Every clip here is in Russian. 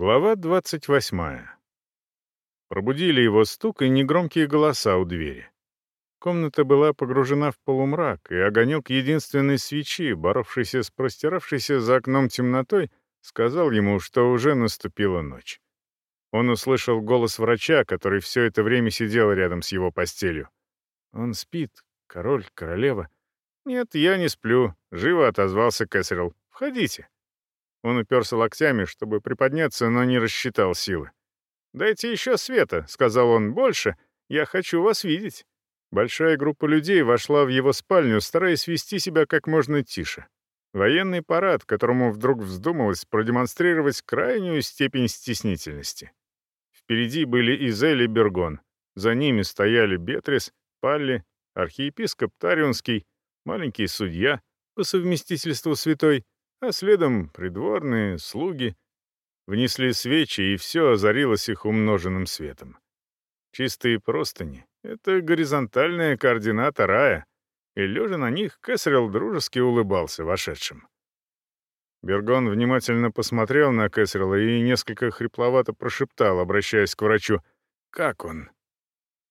Глава 28. Пробудили его стук и негромкие голоса у двери. Комната была погружена в полумрак, и огонек единственной свечи, боровшийся с простиравшейся за окном темнотой, сказал ему, что уже наступила ночь. Он услышал голос врача, который все это время сидел рядом с его постелью. «Он спит, король, королева». «Нет, я не сплю», — живо отозвался Кэссерилл. «Входите». Он уперся локтями, чтобы приподняться, но не рассчитал силы. «Дайте еще света», — сказал он, — «больше. Я хочу вас видеть». Большая группа людей вошла в его спальню, стараясь вести себя как можно тише. Военный парад, которому вдруг вздумалось продемонстрировать крайнюю степень стеснительности. Впереди были Изель и Бергон. За ними стояли Бетрис, Палли, архиепископ Тарионский, маленький судья, по совместительству святой, а следом придворные, слуги. Внесли свечи, и все озарилось их умноженным светом. Чистые простыни — это горизонтальная координата рая, и, лежа на них, Кэссерилл дружески улыбался вошедшим. Бергон внимательно посмотрел на Кэссерилла и несколько хрипловато прошептал, обращаясь к врачу. «Как он?»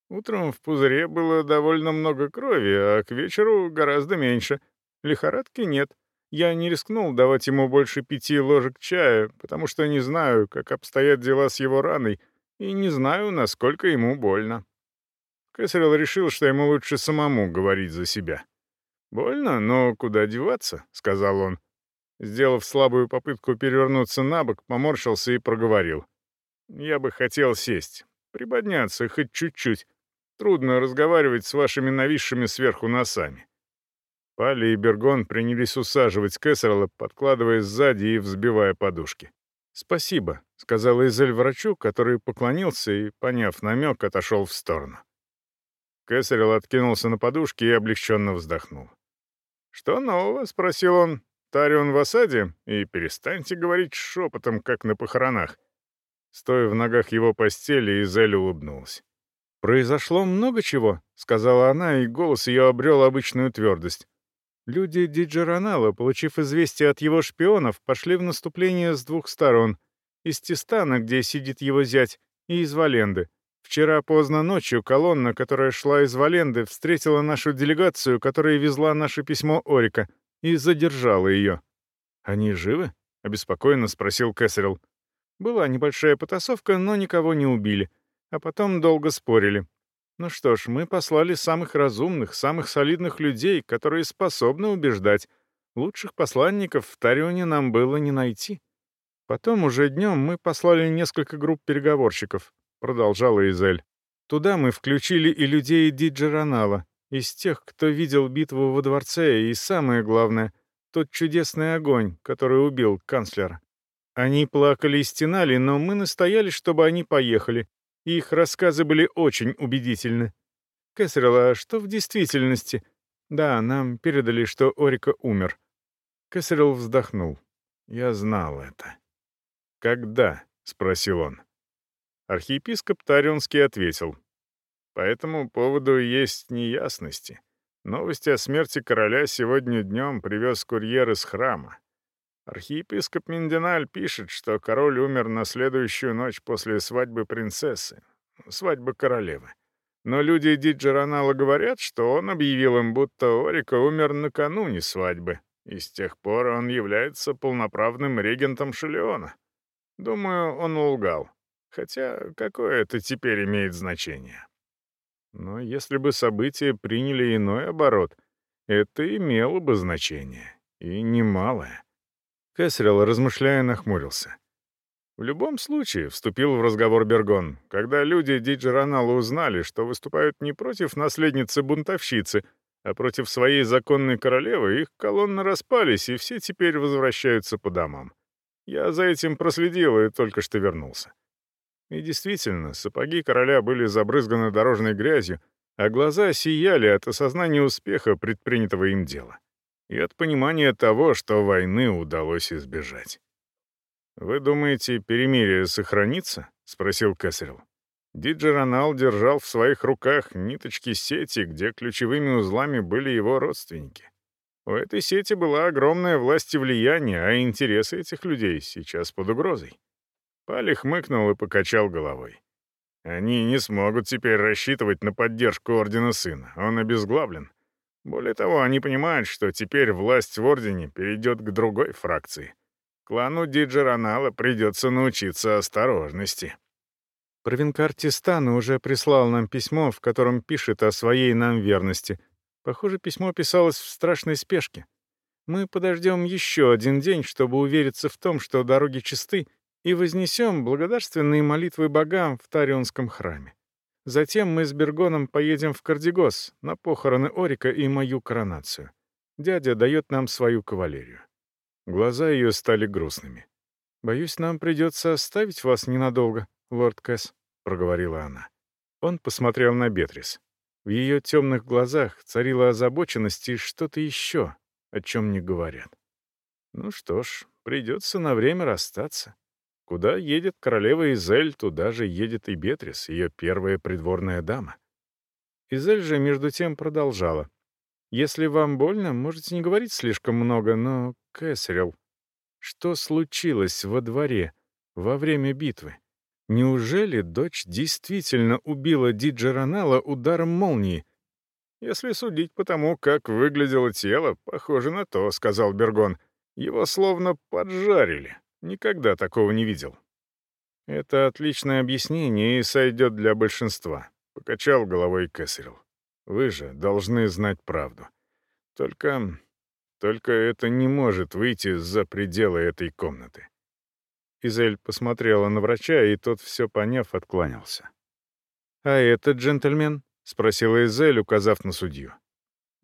Утром в пузыре было довольно много крови, а к вечеру гораздо меньше. Лихорадки нет. Я не рискнул давать ему больше пяти ложек чая, потому что не знаю, как обстоят дела с его раной, и не знаю, насколько ему больно. Кэссерилл решил, что ему лучше самому говорить за себя. «Больно, но куда деваться?» — сказал он. Сделав слабую попытку перевернуться на бок, поморщился и проговорил. «Я бы хотел сесть, приподняться хоть чуть-чуть. Трудно разговаривать с вашими нависшими сверху носами. Пали и Бергон принялись усаживать Кэссерла, подкладывая сзади и взбивая подушки. «Спасибо», — сказал Изель врачу, который поклонился и, поняв намек, отошел в сторону. Кэссерилл откинулся на подушке и облегченно вздохнул. «Что нового?» — спросил он. «Тарион в осаде? И перестаньте говорить шепотом, как на похоронах». Стоя в ногах его постели, Изель улыбнулась. «Произошло много чего», — сказала она, и голос ее обрел обычную твердость. Люди Диджеронала, получив известие от его шпионов, пошли в наступление с двух сторон. Из Тистана, где сидит его зять, и из Валенды. Вчера поздно ночью колонна, которая шла из Валенды, встретила нашу делегацию, которая везла наше письмо Орика, и задержала ее. «Они живы?» — обеспокоенно спросил Кэссерилл. Была небольшая потасовка, но никого не убили. А потом долго спорили. Ну что ж, мы послали самых разумных, самых солидных людей, которые способны убеждать. Лучших посланников в Тарионе нам было не найти. Потом уже днем мы послали несколько групп переговорщиков, продолжала Изель. Туда мы включили и людей Диджеронала, из тех, кто видел битву во дворце, и самое главное, тот чудесный огонь, который убил канцлера. Они плакали и стенали, но мы настояли, чтобы они поехали, их рассказы были очень убедительны. Кэссерилл, а что в действительности? Да, нам передали, что Орика умер. Кэссерилл вздохнул. Я знал это. «Когда?» — спросил он. Архиепископ Тарионский ответил. «По этому поводу есть неясности. Новости о смерти короля сегодня днем привез курьер из храма. Архиепископ Миндиналь пишет, что король умер на следующую ночь после свадьбы принцессы, свадьбы королевы. Но люди Диджеронала говорят, что он объявил им, будто Орика умер накануне свадьбы, и с тех пор он является полноправным регентом Шелеона. Думаю, он лгал. Хотя какое это теперь имеет значение? Но если бы события приняли иной оборот, это имело бы значение, и немалое. Кэссерилл, размышляя, нахмурился. В любом случае, вступил в разговор Бергон, когда люди Диджеронала узнали, что выступают не против наследницы-бунтовщицы, а против своей законной королевы, их колонны распались, и все теперь возвращаются по домам. Я за этим проследил и только что вернулся. И действительно, сапоги короля были забрызганы дорожной грязью, а глаза сияли от осознания успеха предпринятого им дела и от понимания того, что войны удалось избежать. «Вы думаете, перемирие сохранится?» — спросил Кэссерилл. Диджеронал держал в своих руках ниточки сети, где ключевыми узлами были его родственники. У этой сети была огромная власть и влияние, а интересы этих людей сейчас под угрозой. Пали хмыкнул и покачал головой. Они не смогут теперь рассчитывать на поддержку Ордена Сына. Он обезглавлен. Более того, они понимают, что теперь власть в Ордене перейдет к другой фракции. Клану Диджеронала придется научиться осторожности. Провинкар Тистана уже прислал нам письмо, в котором пишет о своей нам верности. Похоже, письмо писалось в страшной спешке. Мы подождем еще один день, чтобы увериться в том, что дороги чисты, и вознесем благодарственные молитвы богам в Тарионском храме. Затем мы с Бергоном поедем в Кардигос на похороны Орика и мою коронацию. Дядя дает нам свою кавалерию. Глаза ее стали грустными. «Боюсь, нам придется оставить вас ненадолго, лорд Кэс», — проговорила она. Он посмотрел на Бетрис. В ее темных глазах царила озабоченность и что-то еще, о чем не говорят. Ну что ж, придется на время расстаться. Куда едет королева Изель, туда же едет и Бетрис, ее первая придворная дама. Изель же, между тем, продолжала. «Если вам больно, можете не говорить слишком много, но, Кэссерилл, что случилось во дворе во время битвы? Неужели дочь действительно убила Диджеронала ударом молнии?» «Если судить по тому, как выглядело тело, похоже на то», — сказал Бергон. «Его словно поджарили». Никогда такого не видел. Это отличное объяснение и сойдет для большинства, покачал головой Кэссерилл. Вы же должны знать правду. Только... только это не может выйти за пределы этой комнаты. Изель посмотрела на врача, и тот, все поняв, откланялся. «А этот джентльмен?» — спросила Изель, указав на судью.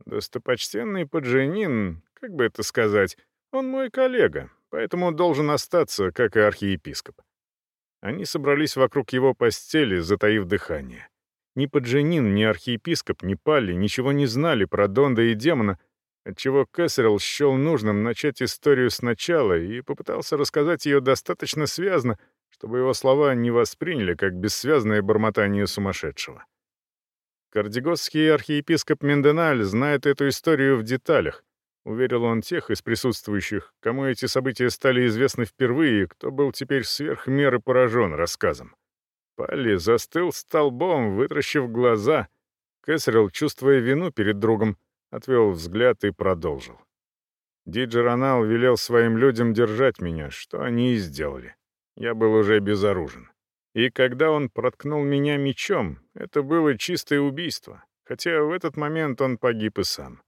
«Достопочтенный подженин, как бы это сказать, он мой коллега, поэтому должен остаться, как и архиепископ. Они собрались вокруг его постели, затаив дыхание. Ни Подженин, ни архиепископ, ни Палли ничего не знали про Донда и демона, отчего Кэссерилл счел нужным начать историю сначала и попытался рассказать ее достаточно связно, чтобы его слова не восприняли как бессвязное бормотание сумасшедшего. Кардигосский архиепископ Менденаль знает эту историю в деталях, Уверил он тех из присутствующих, кому эти события стали известны впервые, кто был теперь сверх меры поражен рассказом. Палли застыл столбом, вытращив глаза. Кэссерилл, чувствуя вину перед другом, отвел взгляд и продолжил. Диджеронал велел своим людям держать меня, что они и сделали. Я был уже безоружен. И когда он проткнул меня мечом, это было чистое убийство, хотя в этот момент он погиб и сам.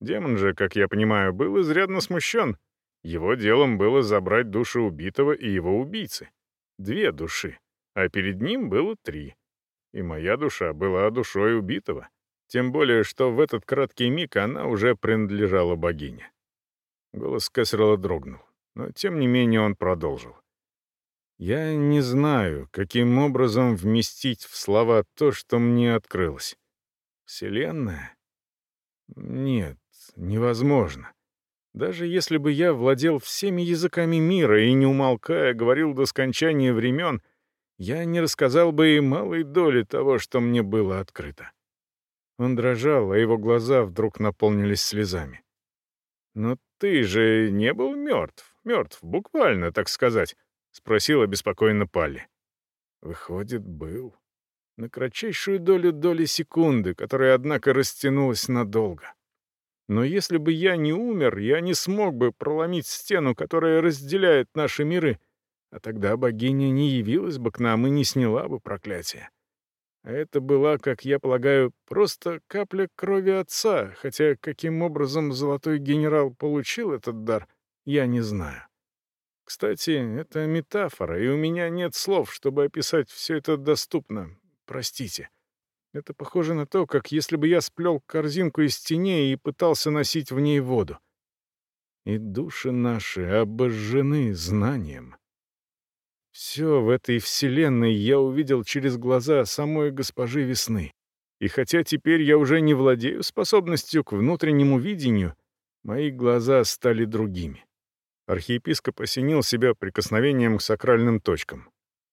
Демон же, как я понимаю, был изрядно смущен. Его делом было забрать душу убитого и его убийцы. Две души, а перед ним было три. И моя душа была душой убитого. Тем более, что в этот краткий миг она уже принадлежала богине. Голос Кэссерла дрогнул, но тем не менее он продолжил. «Я не знаю, каким образом вместить в слова то, что мне открылось. Вселенная? Нет, невозможно. Даже если бы я владел всеми языками мира и, не умолкая, говорил до скончания времен, я не рассказал бы и малой доли того, что мне было открыто. Он дрожал, а его глаза вдруг наполнились слезами. «Но ты же не был мертв, мертв, буквально, так сказать», — спросила беспокойно Палли. «Выходит, был. На кратчайшую долю доли секунды, которая, однако, растянулась надолго. Но если бы я не умер, я не смог бы проломить стену, которая разделяет наши миры, а тогда богиня не явилась бы к нам и не сняла бы проклятие. А это была, как я полагаю, просто капля крови отца, хотя каким образом золотой генерал получил этот дар, я не знаю. Кстати, это метафора, и у меня нет слов, чтобы описать все это доступно. Простите. Это похоже на то, как если бы я сплел корзинку из теней и пытался носить в ней воду. И души наши обожжены знанием. Все в этой вселенной я увидел через глаза самой госпожи весны. И хотя теперь я уже не владею способностью к внутреннему видению, мои глаза стали другими. Архиепископ осенил себя прикосновением к сакральным точкам.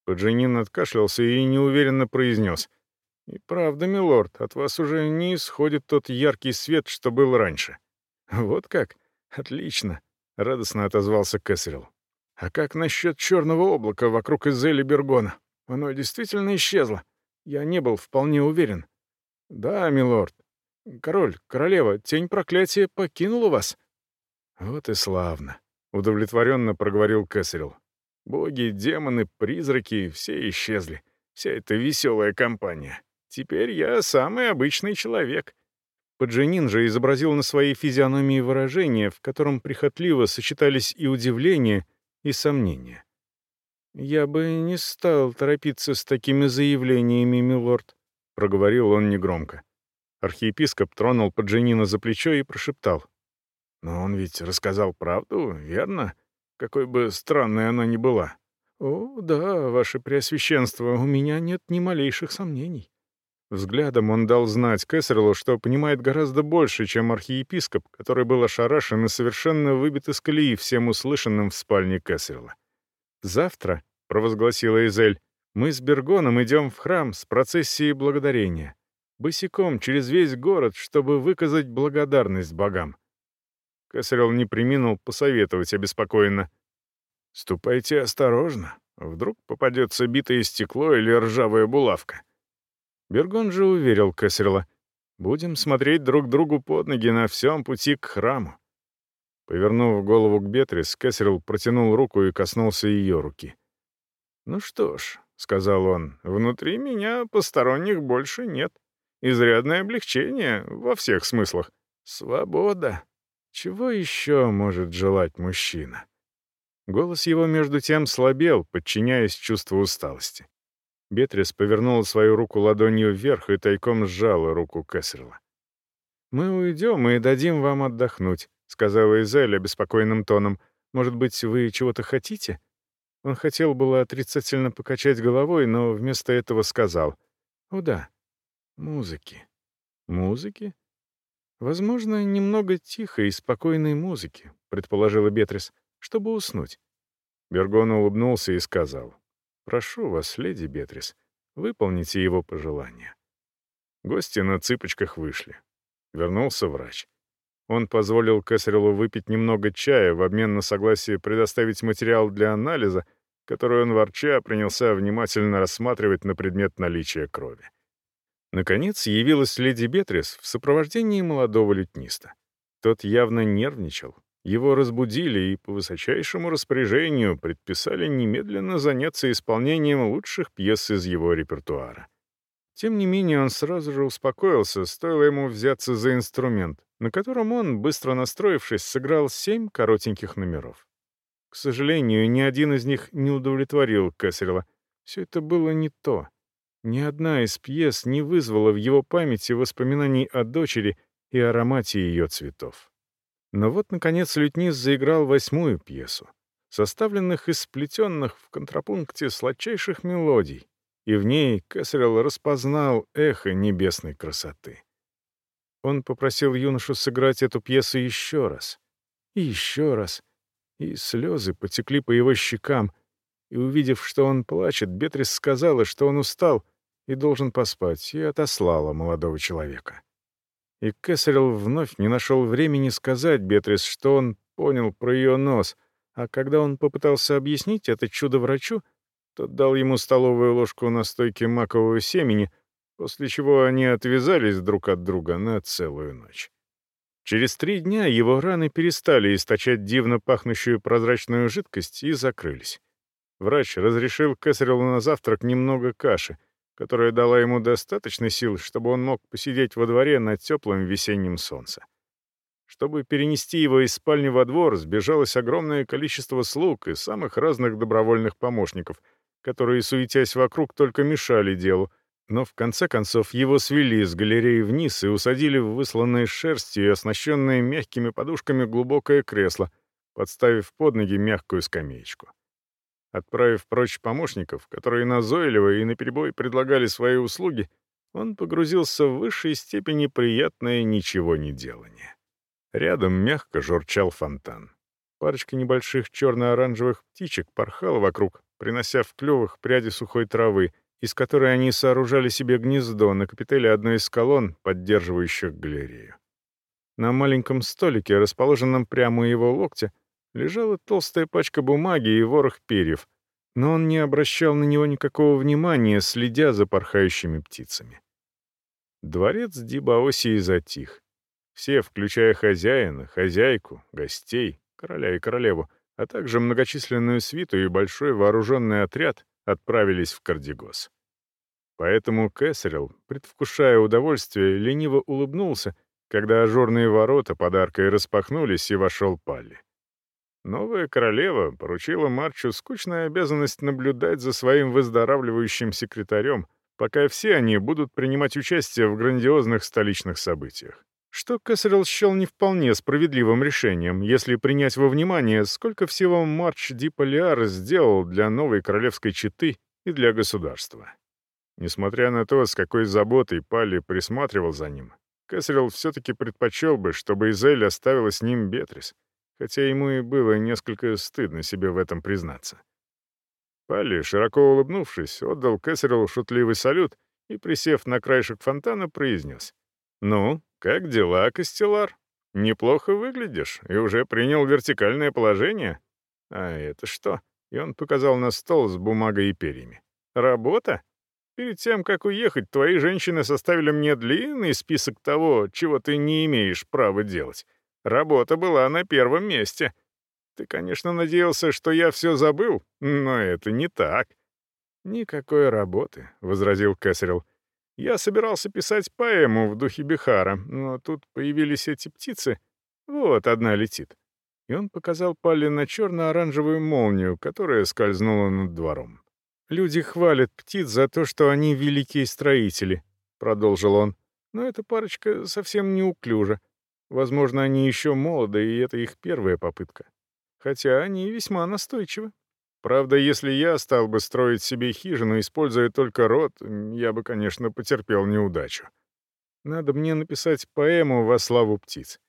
Поджинин откашлялся и неуверенно произнес — «И правда, милорд, от вас уже не исходит тот яркий свет, что был раньше». «Вот как? Отлично», — радостно отозвался Кэссерилл. А как насчет черного облака вокруг Изели Бергона? Оно действительно исчезло. Я не был вполне уверен. Да, милорд. Король, королева, тень проклятия покинула вас. Вот и славно. Удовлетворенно проговорил Кэссерилл. Боги, демоны, призраки — все исчезли. Вся эта веселая компания. Теперь я самый обычный человек. Поджинин же изобразил на своей физиономии выражение, в котором прихотливо сочетались и удивление, и сомнение. «Я бы не стал торопиться с такими заявлениями, милорд», — проговорил он негромко. Архиепископ тронул Поджинина за плечо и прошептал. «Но он ведь рассказал правду, верно? Какой бы странной она ни была». «О, да, ваше преосвященство, у меня нет ни малейших сомнений». Взглядом он дал знать Кэссерлу, что понимает гораздо больше, чем архиепископ, который был ошарашен и совершенно выбит из колеи всем услышанным в спальне Кэссерла. «Завтра», — провозгласила Изель, — «мы с Бергоном идем в храм с процессией благодарения, босиком через весь город, чтобы выказать благодарность богам». Кэссерл не приминул посоветовать обеспокоенно. «Ступайте осторожно, вдруг попадется битое стекло или ржавая булавка». Бергон же уверил Кессерла. «Будем смотреть друг другу под ноги на всем пути к храму». Повернув голову к Бетрис, Кессерл протянул руку и коснулся ее руки. «Ну что ж», — сказал он, — «внутри меня посторонних больше нет. Изрядное облегчение во всех смыслах. Свобода. Чего еще может желать мужчина?» Голос его между тем слабел, подчиняясь чувству усталости. Бетрис повернула свою руку ладонью вверх и тайком сжала руку Кэссерла. «Мы уйдем и дадим вам отдохнуть», — сказала Изель обеспокоенным тоном. «Может быть, вы чего-то хотите?» Он хотел было отрицательно покачать головой, но вместо этого сказал. «О да, музыки». «Музыки?» «Возможно, немного тихой и спокойной музыки», — предположила Бетрис, — «чтобы уснуть». Бергон улыбнулся и сказал. Прошу вас, леди Бетрис, выполните его пожелание». Гости на цыпочках вышли. Вернулся врач. Он позволил Кесарелу выпить немного чая в обмен на согласие предоставить материал для анализа, который он ворча принялся внимательно рассматривать на предмет наличия крови. Наконец явилась леди Бетрис в сопровождении молодого лютниста. Тот явно нервничал, его разбудили и по высочайшему распоряжению предписали немедленно заняться исполнением лучших пьес из его репертуара. Тем не менее, он сразу же успокоился, стоило ему взяться за инструмент, на котором он, быстро настроившись, сыграл семь коротеньких номеров. К сожалению, ни один из них не удовлетворил Кэссерла. Все это было не то. Ни одна из пьес не вызвала в его памяти воспоминаний о дочери и аромате ее цветов. Но вот, наконец, Лютнист заиграл восьмую пьесу, составленных из сплетенных в контрапункте сладчайших мелодий, и в ней Кэссерилл распознал эхо небесной красоты. Он попросил юношу сыграть эту пьесу еще раз, и еще раз, и слезы потекли по его щекам, и, увидев, что он плачет, Бетрис сказала, что он устал и должен поспать, и отослала молодого человека. И Кесарел вновь не нашел времени сказать Бетрис, что он понял про ее нос, а когда он попытался объяснить это чудо врачу, тот дал ему столовую ложку настойки макового семени, после чего они отвязались друг от друга на целую ночь. Через три дня его раны перестали источать дивно пахнущую прозрачную жидкость и закрылись. Врач разрешил Кесарелу на завтрак немного каши — которая дала ему достаточно сил, чтобы он мог посидеть во дворе на теплом весеннем солнце. Чтобы перенести его из спальни во двор, сбежалось огромное количество слуг и самых разных добровольных помощников, которые, суетясь вокруг, только мешали делу, но в конце концов его свели с галереи вниз и усадили в высланное шерстью и оснащенное мягкими подушками глубокое кресло, подставив под ноги мягкую скамеечку. Отправив прочь помощников, которые назойливо и наперебой предлагали свои услуги, он погрузился в высшей степени приятное ничего не делание. Рядом мягко журчал фонтан. Парочка небольших черно-оранжевых птичек порхала вокруг, принося в клювах пряди сухой травы, из которой они сооружали себе гнездо на капителе одной из колонн, поддерживающих галерею. На маленьком столике, расположенном прямо у его локтя, лежала толстая пачка бумаги и ворох перьев, но он не обращал на него никакого внимания, следя за порхающими птицами. Дворец Дибаосии затих. Все, включая хозяина, хозяйку, гостей, короля и королеву, а также многочисленную свиту и большой вооруженный отряд, отправились в Кардигос. Поэтому Кэссерилл, предвкушая удовольствие, лениво улыбнулся, когда ажурные ворота подаркой распахнулись и вошел Палли. Новая королева поручила Марчу скучную обязанность наблюдать за своим выздоравливающим секретарем, пока все они будут принимать участие в грандиозных столичных событиях. Что Кэссерилл счел не вполне справедливым решением, если принять во внимание, сколько всего Марч Ди сделал для новой королевской четы и для государства. Несмотря на то, с какой заботой Палли присматривал за ним, Кэссерилл все-таки предпочел бы, чтобы Изель оставила с ним Бетрис — хотя ему и было несколько стыдно себе в этом признаться. Палли, широко улыбнувшись, отдал Кэссерилу шутливый салют и, присев на краешек фонтана, произнес. «Ну, как дела, Костелар? Неплохо выглядишь и уже принял вертикальное положение? А это что?» И он показал на стол с бумагой и перьями. «Работа? Перед тем, как уехать, твои женщины составили мне длинный список того, чего ты не имеешь права делать. Работа была на первом месте. Ты, конечно, надеялся, что я все забыл, но это не так». «Никакой работы», — возразил Кэссерилл. «Я собирался писать поэму в духе Бихара, но тут появились эти птицы. Вот одна летит». И он показал Палли на черно-оранжевую молнию, которая скользнула над двором. «Люди хвалят птиц за то, что они великие строители», — продолжил он. «Но эта парочка совсем неуклюжа. Возможно, они еще молоды, и это их первая попытка. Хотя они весьма настойчивы. Правда, если я стал бы строить себе хижину, используя только рот, я бы, конечно, потерпел неудачу. Надо мне написать поэму во славу птиц.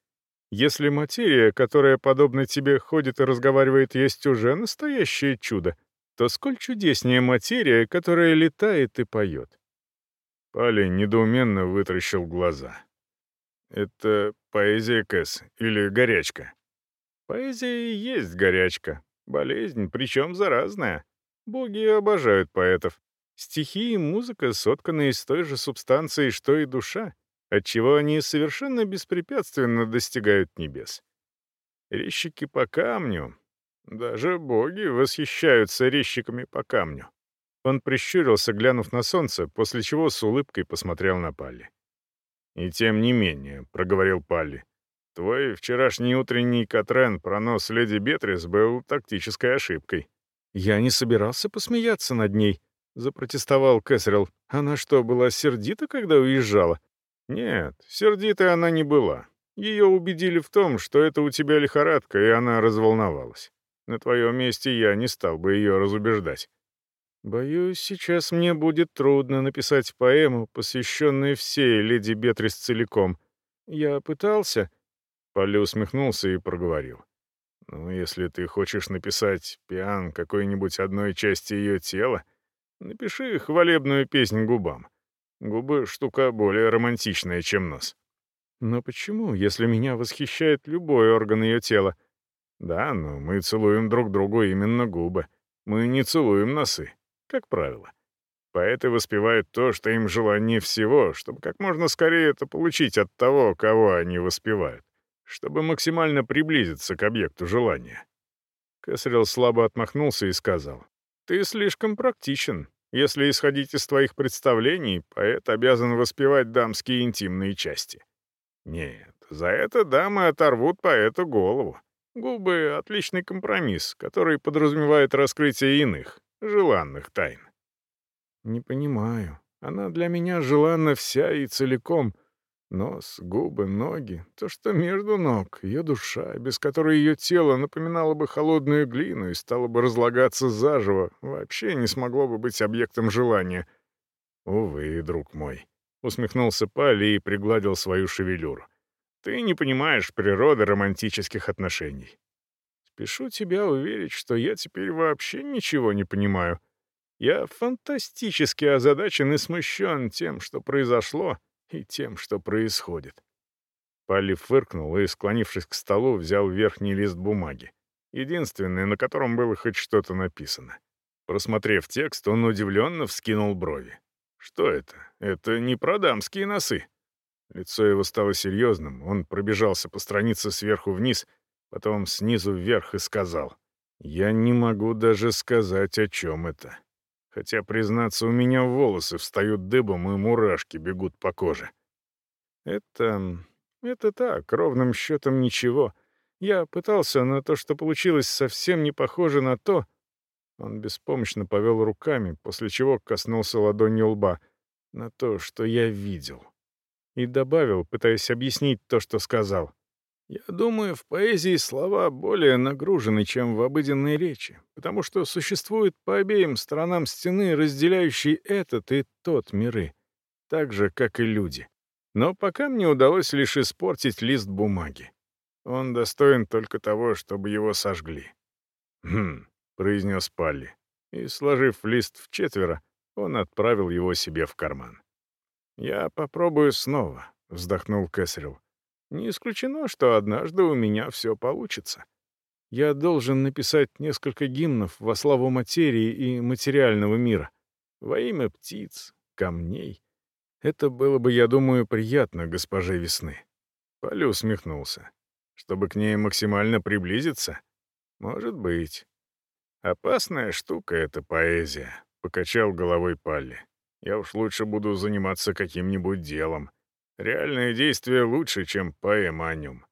Если материя, которая, подобно тебе, ходит и разговаривает, есть уже настоящее чудо, то сколь чудеснее материя, которая летает и поет. Пали недоуменно вытаращил глаза. Это поэзия, Кэс, или горячка? Поэзия и есть горячка. Болезнь, причем заразная. Боги обожают поэтов. Стихи и музыка сотканы из той же субстанции, что и душа, отчего они совершенно беспрепятственно достигают небес. Резчики по камню. Даже боги восхищаются резчиками по камню. Он прищурился, глянув на солнце, после чего с улыбкой посмотрел на Палли. «И тем не менее», — проговорил Палли, — «твой вчерашний утренний Катрен про нос леди Бетрис был тактической ошибкой». «Я не собирался посмеяться над ней», — запротестовал Кэссерилл. «Она что, была сердита, когда уезжала?» «Нет, сердитой она не была. Ее убедили в том, что это у тебя лихорадка, и она разволновалась. На твоем месте я не стал бы ее разубеждать. Боюсь, сейчас мне будет трудно написать поэму, посвященную всей леди Бетрис целиком. Я пытался...» Полли усмехнулся и проговорил. «Ну, если ты хочешь написать пиан какой-нибудь одной части ее тела, напиши хвалебную песнь губам. Губы — штука более романтичная, чем нос». «Но почему, если меня восхищает любой орган ее тела?» «Да, но мы целуем друг другу именно губы. Мы не целуем носы как правило. Поэты воспевают то, что им желание всего, чтобы как можно скорее это получить от того, кого они воспевают, чтобы максимально приблизиться к объекту желания. Кесарел слабо отмахнулся и сказал, «Ты слишком практичен. Если исходить из твоих представлений, поэт обязан воспевать дамские интимные части». Нет, за это дамы оторвут поэту голову. Губы — отличный компромисс, который подразумевает раскрытие иных, желанных тайн. Не понимаю. Она для меня желанна вся и целиком. Нос, губы, ноги, то, что между ног, ее душа, без которой ее тело напоминало бы холодную глину и стало бы разлагаться заживо, вообще не смогло бы быть объектом желания. Увы, друг мой. Усмехнулся Пали и пригладил свою шевелюру. Ты не понимаешь природы романтических отношений. Спешу тебя уверить, что я теперь вообще ничего не понимаю. Я фантастически озадачен и смущен тем, что произошло, и тем, что происходит». Палли фыркнул и, склонившись к столу, взял верхний лист бумаги. Единственный, на котором было хоть что-то написано. Просмотрев текст, он удивленно вскинул брови. «Что это? Это не про дамские носы». Лицо его стало серьезным, он пробежался по странице сверху вниз, потом снизу вверх и сказал. «Я не могу даже сказать, о чем это. Хотя, признаться, у меня волосы встают дыбом и мурашки бегут по коже». «Это... это так, ровным счетом ничего. Я пытался, но то, что получилось, совсем не похоже на то, он беспомощно повел руками, после чего коснулся ладонью лба, на то, что я видел. И добавил, пытаясь объяснить то, что сказал. Я думаю, в поэзии слова более нагружены, чем в обыденной речи, потому что существуют по обеим сторонам стены, разделяющие этот и тот миры, так же, как и люди. Но пока мне удалось лишь испортить лист бумаги. Он достоин только того, чтобы его сожгли. Хм, произнес Палли. И, сложив лист в четверо, он отправил его себе в карман. «Я попробую снова», — вздохнул Кэссерилл. «Не исключено, что однажды у меня все получится. Я должен написать несколько гимнов во славу материи и материального мира, во имя птиц, камней. Это было бы, я думаю, приятно госпоже Весны». Палли усмехнулся. «Чтобы к ней максимально приблизиться? Может быть. «Опасная штука эта поэзия», — покачал головой Палли. «Я уж лучше буду заниматься каким-нибудь делом. Реальное действие лучше, чем поэма о нем».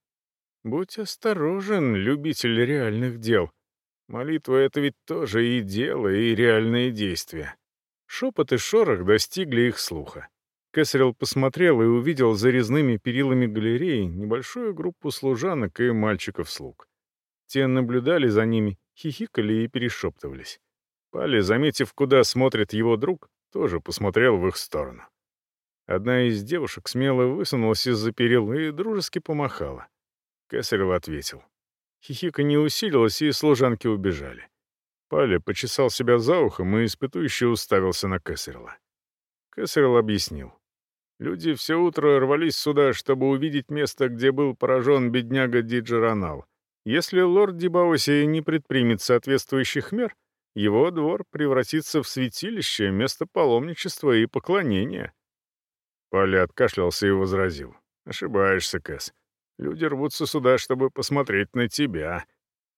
«Будь осторожен, любитель реальных дел. Молитва — это ведь тоже и дело, и реальные действия». Шепот и шорох достигли их слуха. Кэссерилл посмотрел и увидел за резными перилами галереи небольшую группу служанок и мальчиков-слуг. Те наблюдали за ними хихикали и перешептывались. Пали, заметив, куда смотрит его друг, тоже посмотрел в их сторону. Одна из девушек смело высунулась из-за перил и дружески помахала. Кесарев ответил. Хихика не усилилась, и служанки убежали. Паля почесал себя за ухом и испытующе уставился на Кесарела. Кесарел объяснил. Люди все утро рвались сюда, чтобы увидеть место, где был поражен бедняга Диджеронал — если лорд Дибауси не предпримет соответствующих мер, его двор превратится в святилище, место паломничества и поклонения. Паля откашлялся и возразил. «Ошибаешься, Кэс. Люди рвутся сюда, чтобы посмотреть на тебя.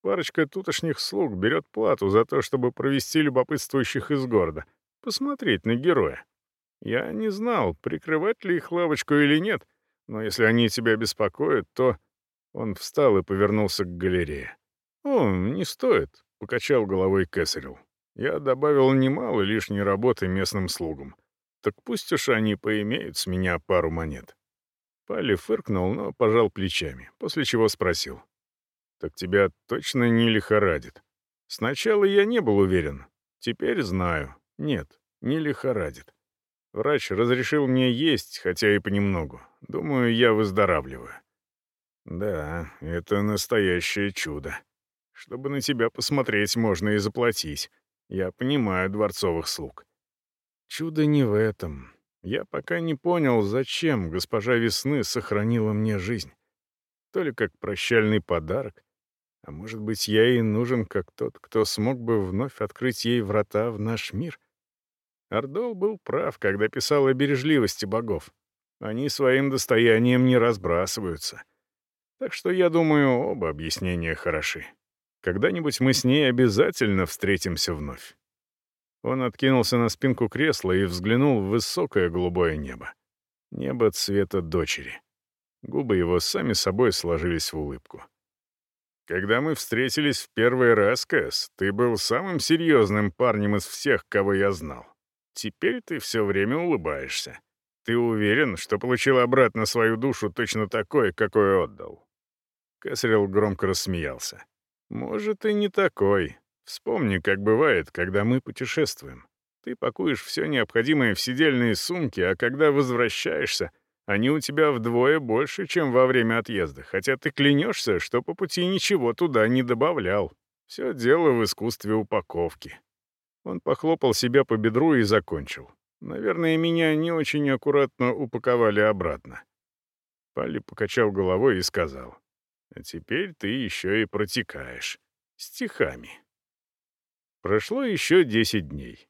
Парочка тутошних слуг берет плату за то, чтобы провести любопытствующих из города, посмотреть на героя. Я не знал, прикрывать ли их лавочку или нет, но если они тебя беспокоят, то он встал и повернулся к галерее. «О, не стоит», — покачал головой Кесарел. «Я добавил немало лишней работы местным слугам. Так пусть уж они поимеют с меня пару монет». Пали фыркнул, но пожал плечами, после чего спросил. «Так тебя точно не лихорадит?» «Сначала я не был уверен. Теперь знаю. Нет, не лихорадит. Врач разрешил мне есть, хотя и понемногу. Думаю, я выздоравливаю. «Да, это настоящее чудо. Чтобы на тебя посмотреть, можно и заплатить. Я понимаю дворцовых слуг». «Чудо не в этом. Я пока не понял, зачем госпожа Весны сохранила мне жизнь. То ли как прощальный подарок, а может быть, я ей нужен как тот, кто смог бы вновь открыть ей врата в наш мир?» Ардол был прав, когда писал о бережливости богов. Они своим достоянием не разбрасываются. Так что я думаю, оба объяснения хороши. Когда-нибудь мы с ней обязательно встретимся вновь. Он откинулся на спинку кресла и взглянул в высокое голубое небо. Небо цвета дочери. Губы его сами собой сложились в улыбку. «Когда мы встретились в первый раз, Кэс, ты был самым серьезным парнем из всех, кого я знал. Теперь ты все время улыбаешься. Ты уверен, что получил обратно свою душу точно такой, какой отдал?» Кэссерилл громко рассмеялся. «Может, и не такой. Вспомни, как бывает, когда мы путешествуем. Ты пакуешь все необходимое в сидельные сумки, а когда возвращаешься, они у тебя вдвое больше, чем во время отъезда, хотя ты клянешься, что по пути ничего туда не добавлял. Все дело в искусстве упаковки». Он похлопал себя по бедру и закончил. «Наверное, меня не очень аккуратно упаковали обратно». Палли покачал головой и сказал. А теперь ты еще и протекаешь. стихами. Прошло еще десять дней.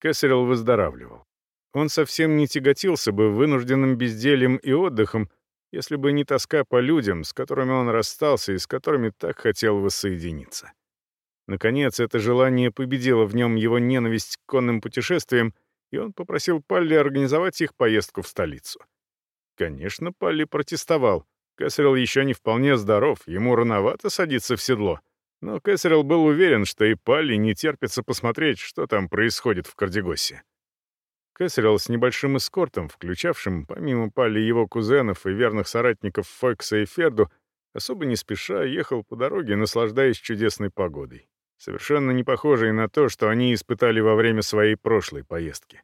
Кесарел выздоравливал. Он совсем не тяготился бы вынужденным бездельем и отдыхом, если бы не тоска по людям, с которыми он расстался и с которыми так хотел воссоединиться. Наконец, это желание победило в нем его ненависть к конным путешествиям, и он попросил Палли организовать их поездку в столицу. Конечно, Палли протестовал. Кэссерилл еще не вполне здоров, ему рановато садиться в седло. Но Кэссерилл был уверен, что и Палли не терпится посмотреть, что там происходит в Кардегосе. Кэссерилл с небольшим эскортом, включавшим, помимо Палли, его кузенов и верных соратников Фойкса и Ферду, особо не спеша ехал по дороге, наслаждаясь чудесной погодой совершенно не похожие на то, что они испытали во время своей прошлой поездки.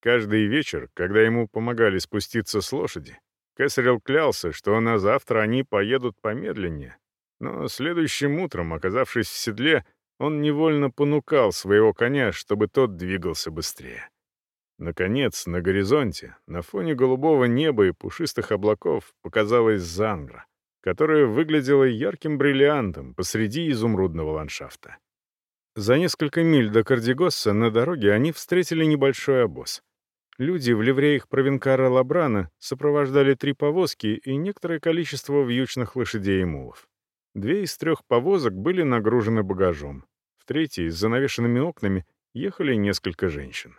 Каждый вечер, когда ему помогали спуститься с лошади, Кэссерилл клялся, что на завтра они поедут помедленнее. Но следующим утром, оказавшись в седле, он невольно понукал своего коня, чтобы тот двигался быстрее. Наконец, на горизонте, на фоне голубого неба и пушистых облаков, показалась Зангра — которая выглядела ярким бриллиантом посреди изумрудного ландшафта. За несколько миль до Кардигосса на дороге они встретили небольшой обоз. Люди в ливреях провинкара Лабрана сопровождали три повозки и некоторое количество вьючных лошадей и мулов. Две из трех повозок были нагружены багажом. В третьей, с занавешенными окнами, ехали несколько женщин.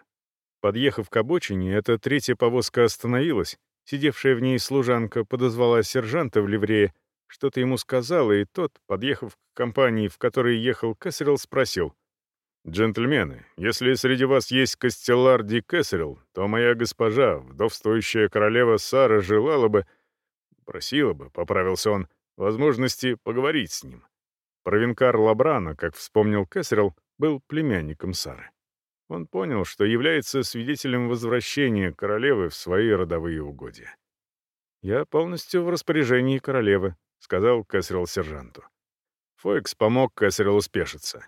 Подъехав к обочине, эта третья повозка остановилась, Сидевшая в ней служанка подозвала сержанта в ливрее, что-то ему сказала, и тот, подъехав к компании, в которой ехал Кэссерилл, спросил. «Джентльмены, если среди вас есть Костеллар Ди Кэссерилл, то моя госпожа, вдовствующая королева Сара, желала бы, просила бы, — поправился он, — возможности поговорить с ним». Провинкар Лабрана, как вспомнил Кэссерилл, был племянником Сары. Он понял, что является свидетелем возвращения королевы в свои родовые угодья. «Я полностью в распоряжении королевы», — сказал Кэссерилл сержанту. Фойкс помог Кэссериллу спешиться.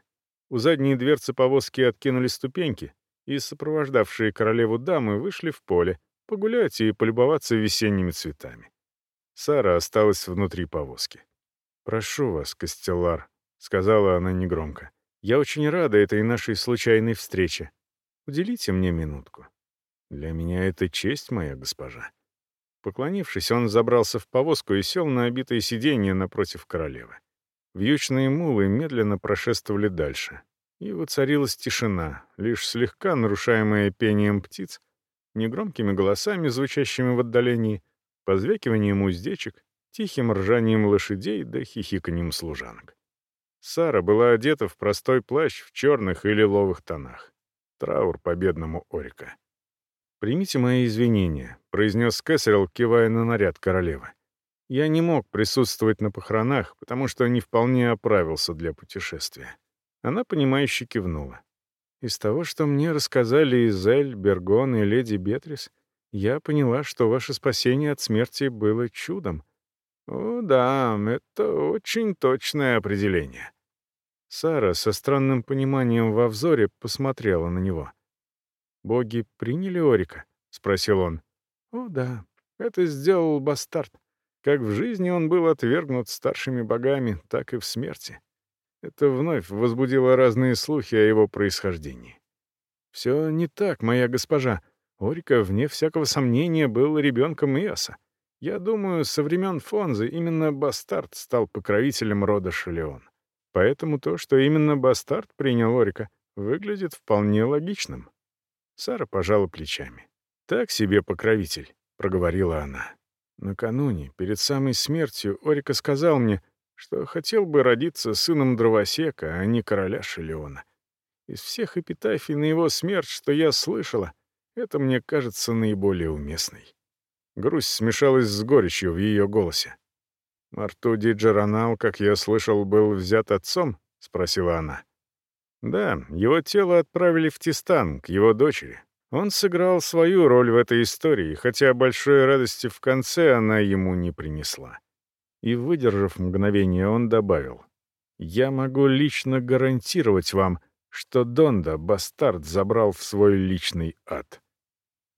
У задней дверцы повозки откинули ступеньки, и сопровождавшие королеву дамы вышли в поле погулять и полюбоваться весенними цветами. Сара осталась внутри повозки. «Прошу вас, Костеллар», — сказала она негромко. Я очень рада этой нашей случайной встрече. Уделите мне минутку. Для меня это честь, моя госпожа». Поклонившись, он забрался в повозку и сел на обитое сиденье напротив королевы. Вьючные мулы медленно прошествовали дальше. И воцарилась тишина, лишь слегка нарушаемая пением птиц, негромкими голосами, звучащими в отдалении, позвякиванием уздечек, тихим ржанием лошадей да хихиканием служанок. Сара была одета в простой плащ в черных и лиловых тонах. Траур по бедному Орика. «Примите мои извинения», — произнес Кэссерилл, кивая на наряд королевы. «Я не мог присутствовать на похоронах, потому что не вполне оправился для путешествия». Она, понимающе кивнула. «Из того, что мне рассказали Изель, Бергон и леди Бетрис, я поняла, что ваше спасение от смерти было чудом. «О, да, это очень точное определение». Сара со странным пониманием во взоре посмотрела на него. «Боги приняли Орика?» — спросил он. «О, да, это сделал бастард. Как в жизни он был отвергнут старшими богами, так и в смерти. Это вновь возбудило разные слухи о его происхождении. «Все не так, моя госпожа. Орика, вне всякого сомнения, был ребенком Иоса. Я думаю, со времен Фонзы именно Бастард стал покровителем рода Шелеон. Поэтому то, что именно Бастард принял Орика, выглядит вполне логичным. Сара пожала плечами. «Так себе покровитель», — проговорила она. Накануне, перед самой смертью, Орика сказал мне, что хотел бы родиться сыном дровосека, а не короля Шелеона. Из всех эпитафий на его смерть, что я слышала, это мне кажется наиболее уместной. Грусть смешалась с горечью в ее голосе. «Артуди Джаранал, как я слышал, был взят отцом?» — спросила она. «Да, его тело отправили в Тистан, к его дочери. Он сыграл свою роль в этой истории, хотя большой радости в конце она ему не принесла». И, выдержав мгновение, он добавил. «Я могу лично гарантировать вам, что Донда бастард забрал в свой личный ад».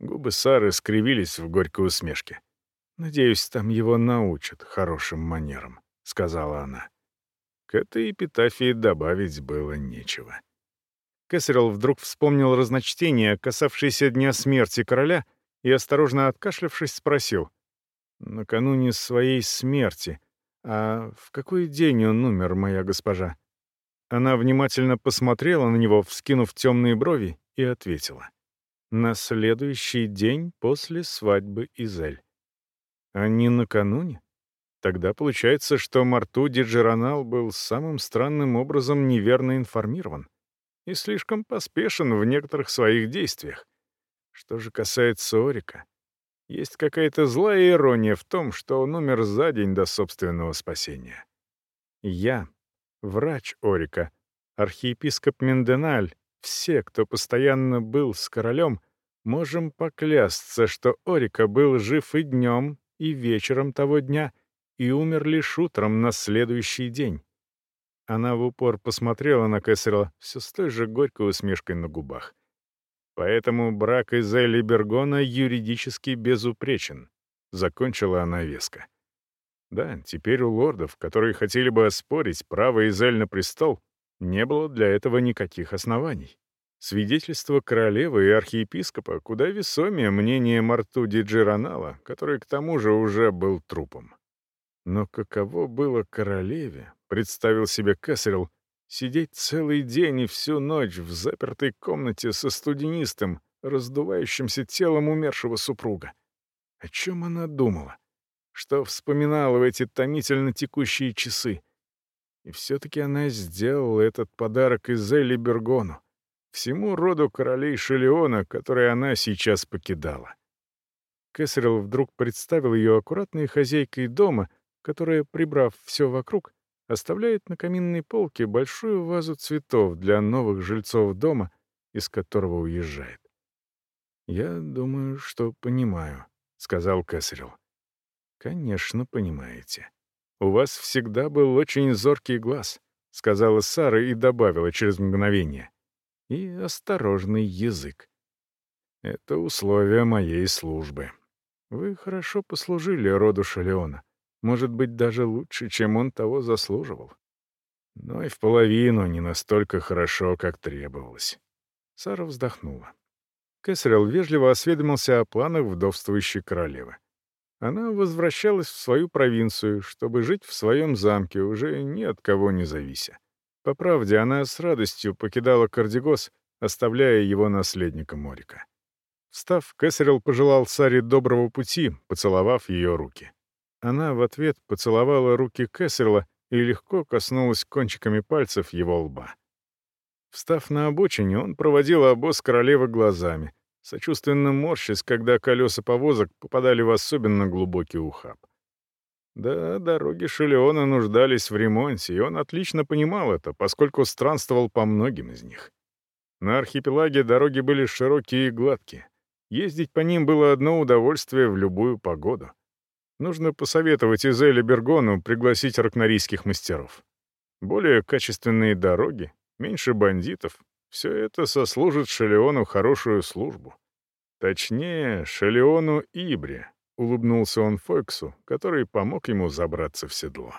Губы Сары скривились в горькой усмешке. «Надеюсь, там его научат хорошим манерам», — сказала она. К этой эпитафии добавить было нечего. Кесарел вдруг вспомнил разночтение, касавшееся дня смерти короля, и, осторожно откашлявшись, спросил. «Накануне своей смерти. А в какой день он умер, моя госпожа?» Она внимательно посмотрела на него, вскинув темные брови, и ответила. «На следующий день после свадьбы Изель». «А не накануне?» Тогда получается, что Марту Диджеронал был самым странным образом неверно информирован и слишком поспешен в некоторых своих действиях. Что же касается Орика, есть какая-то злая ирония в том, что он умер за день до собственного спасения. Я, врач Орика, архиепископ Менденаль, все, кто постоянно был с королем, можем поклясться, что Орика был жив и днем, и вечером того дня — и умер лишь утром на следующий день. Она в упор посмотрела на Кэссерла все с той же горькой усмешкой на губах. Поэтому брак Изель Бергона юридически безупречен. Закончила она веско. Да, теперь у лордов, которые хотели бы оспорить право Изель на престол, не было для этого никаких оснований. Свидетельство королевы и архиепископа куда весомее мнение Марту Диджиранала, который к тому же уже был трупом. Но каково было королеве, представил себе Кэссерилл, сидеть целый день и всю ночь в запертой комнате со студенистым, раздувающимся телом умершего супруга. О чем она думала? Что вспоминала в эти томительно текущие часы? И все-таки она сделала этот подарок Изелли Бергону, всему роду королей Шелеона, который она сейчас покидала. Кэссерилл вдруг представил ее аккуратной хозяйкой дома — которая, прибрав все вокруг, оставляет на каминной полке большую вазу цветов для новых жильцов дома, из которого уезжает. «Я думаю, что понимаю», — сказал Кэссерилл. «Конечно, понимаете. У вас всегда был очень зоркий глаз», — сказала Сара и добавила через мгновение. «И осторожный язык. Это условия моей службы. Вы хорошо послужили роду Шалеона. Может быть, даже лучше, чем он того заслуживал. Но и в половину не настолько хорошо, как требовалось. Сара вздохнула. Кэссерилл вежливо осведомился о планах вдовствующей королевы. Она возвращалась в свою провинцию, чтобы жить в своем замке, уже ни от кого не завися. По правде, она с радостью покидала Кардигос, оставляя его наследником Морика. Встав, Кэссерилл пожелал Саре доброго пути, поцеловав ее руки. Она в ответ поцеловала руки Кэссерла и легко коснулась кончиками пальцев его лба. Встав на обочине, он проводил обоз королевы глазами, сочувственно морщась, когда колеса повозок попадали в особенно глубокий ухаб. Да, дороги Шелеона нуждались в ремонте, и он отлично понимал это, поскольку странствовал по многим из них. На архипелаге дороги были широкие и гладкие. Ездить по ним было одно удовольствие в любую погоду. Нужно посоветовать Изеле Бергону пригласить ракнорийских мастеров. Более качественные дороги, меньше бандитов — все это сослужит Шелеону хорошую службу. Точнее, Шелеону Ибре, — улыбнулся он Фойксу, который помог ему забраться в седло.